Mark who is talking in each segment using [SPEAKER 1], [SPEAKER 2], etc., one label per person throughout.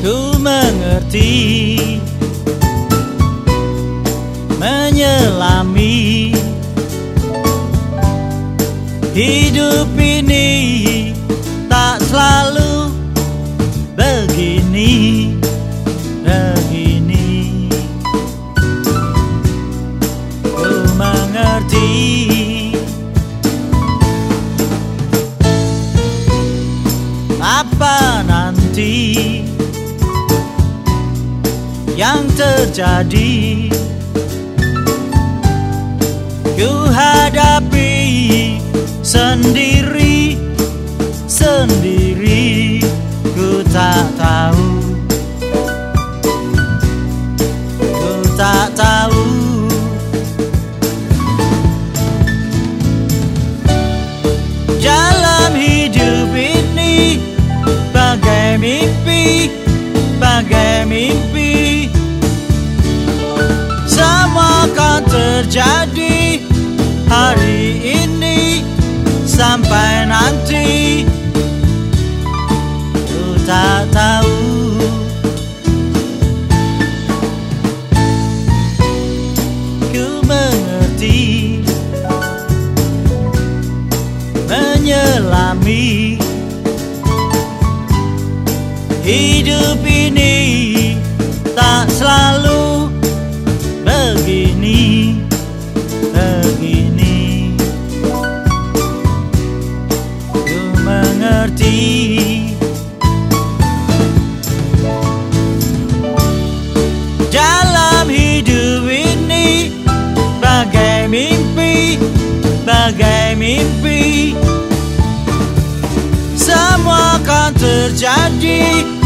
[SPEAKER 1] ku mengerti. Menyelami. Hidup ini yang terjadi. Ku hadapi sendiri Sendiri. Ku tak tahu. Ku tak tahu. Dalam hidup ini Bagai mimpi Bagai mimpi selalu begini, begini. Ku mengerti dalam hidup ini bagai mimpi, bagai mimpi. Semua akan terjadi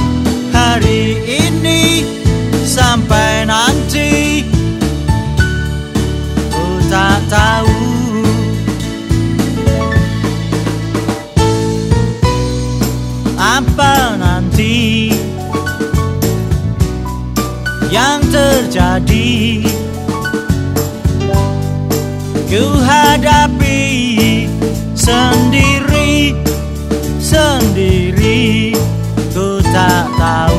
[SPEAKER 1] apa nanti yang terjadi. Ku hadapi sendiri sendiri ku tak tahu